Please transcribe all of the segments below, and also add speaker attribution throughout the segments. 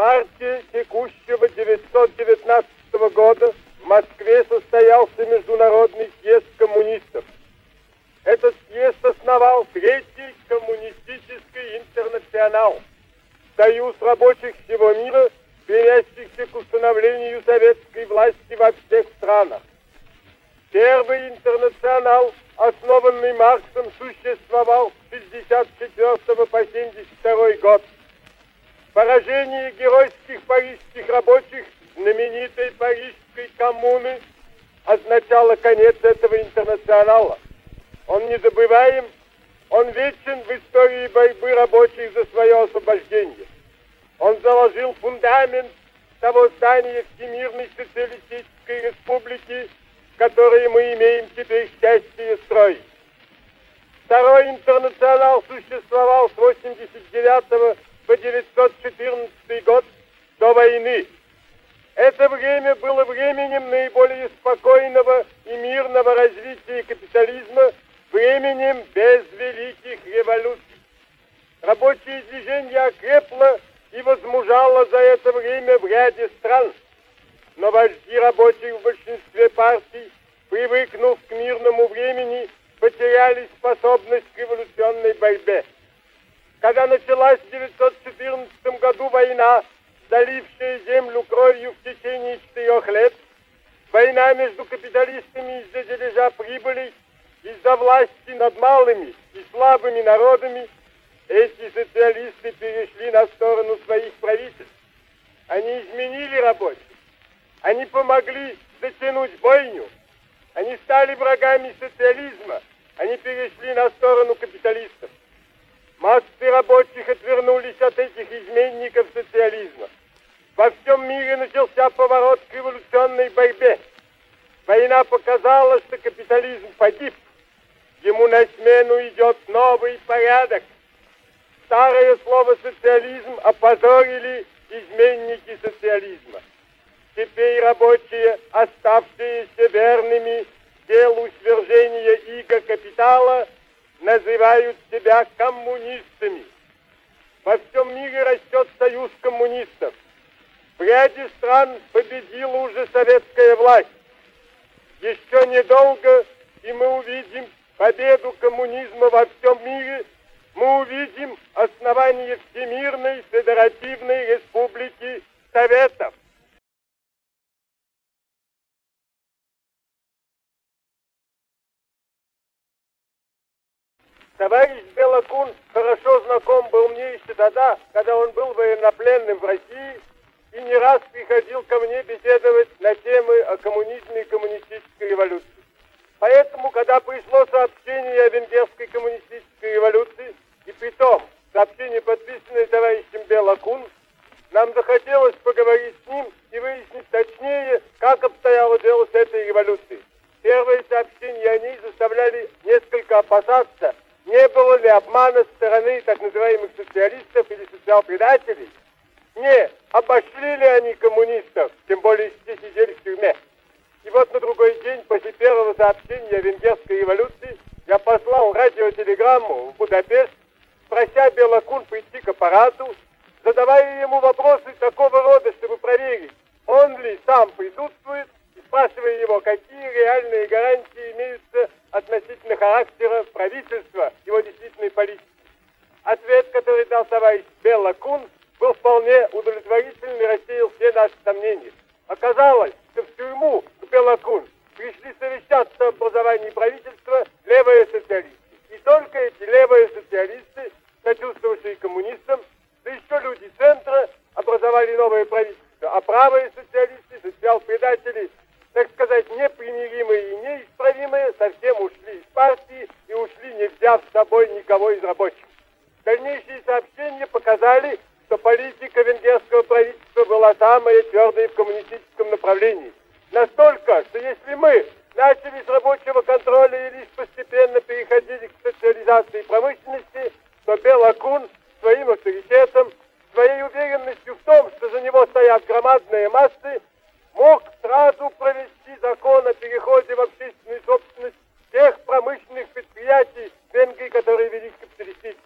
Speaker 1: марте текущего 919 года в Москве состоялся международный съезд коммунистов. Этот съезд основал Третий коммунистический интернационал, союз рабочих всего мира, стремящихся к установлению советской власти во всех странах. Первый интернационал, основанный Марксом, существовал с 64 по 72 год. Поражение геройских парижских рабочих знаменитой парижской коммуны означало конец этого интернационала. Он незабываем, он вечен в истории борьбы рабочих за свое освобождение. Он заложил фундамент того здания Всемирной социалистической республики, которые мы имеем теперь счастье строить. Второй интернационал существовал с 89 по 914 год до войны. Это время было временем наиболее спокойного и мирного развития капитализма, временем без великих революций. Рабочее движение окрепло и возмужало за это время в ряде стран, но вожди рабочих в большинстве партий, привыкнув к мирному времени, потеряли способность к революционной борьбе. Когда началась в 1914 году война, залившая землю кровью в течение четырех лет, война между капиталистами из-за дележа прибылей, из-за власти над малыми и слабыми народами, эти социалисты перешли на сторону своих правительств. Они изменили рабочих. Они помогли затянуть бойню. Они стали врагами социализма. Они перешли на сторону капиталистов. Массы рабочих отвернулись от этих изменников социализма. Во всем мире начался поворот к революционной борьбе. Война показала, что капитализм погиб. Ему на смену идет новый порядок. Старое слово «социализм» опозорили изменники социализма. Теперь рабочие, оставшиеся верными делу свержения иго капитала, называют себя коммунистами. Во всем мире растет союз коммунистов. В ряде стран победила уже советская власть. Еще недолго, и мы увидим победу коммунизма во всем мире, мы увидим основание Всемирной Федеративной Республики Советов. Товарищ Белокун хорошо знаком был мне еще тогда, когда он был военнопленным в России и не раз приходил ко мне беседовать на темы о коммунизме и коммунистической революции. Поэтому, когда пришло сообщение о венгерской коммунистической революции, и при том сообщение, подписанное товарищем Белокун, нам захотелось поговорить с ним и выяснить точнее, как обстояло дело с этой революцией. Первые сообщения о ней заставляли несколько опасаться, не было ли обмана со стороны так называемых социалистов или социал-предателей? Не, обошли ли они коммунистов, тем более все сидели в тюрьме. И вот на другой день после первого сообщения о венгерской революции я послал радиотелеграмму в Будапешт, прося Белокун прийти к аппарату, задавая ему вопросы такого рода, чтобы проверить, он ли сам присутствует, и спрашивая его, какие реальные гарантии имеются относительно характера правительства, его действительной политики. Ответ, который дал товарищ Белла Кун, был вполне удовлетворительный и рассеял все наши сомнения. Оказалось, что в тюрьму к Белокун пришли совещаться об образовании правительства левые социалисты. И только эти левые социалисты, сочувствовавшие коммунистам, да еще люди центра, образовали новое правительство. А правые социалисты, социал-предатели, так сказать, непримиримые и неисправимые, совсем ушли из партии и ушли, не взяв с собой никого из рабочих. Дальнейшие сообщения показали, что политика венгерского правительства была самая твердая в коммунистическом направлении. Настолько, что если мы начали с рабочего контроля и лишь постепенно переходили к социализации промышленности, то Белокун своим авторитетом, своей уверенностью в том, что за него стоят громадные массы, мог сразу провести закон о переходе в общественную собственность всех промышленных предприятий Венгрии, которые вели капиталистически.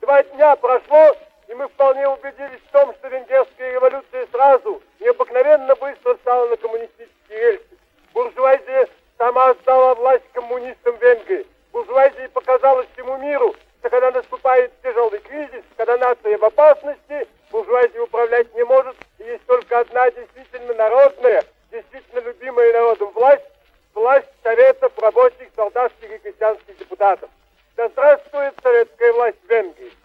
Speaker 1: Два дня прошло, и мы вполне убедились в том, что венгерская революция сразу, необыкновенно быстро стала на коммунистические рельсы. Буржуазия сама стала власть коммунистам Венгрии. Буржуазии показала всему миру, что когда наступает тяжелый кризис, когда нация в опасности, буржуазия управлять не может, и есть только одна действительно народная, действительно любимая народом власть, власть советов рабочих солдатских и крестьянских депутатов. Да здравствует советская власть в Венгрии!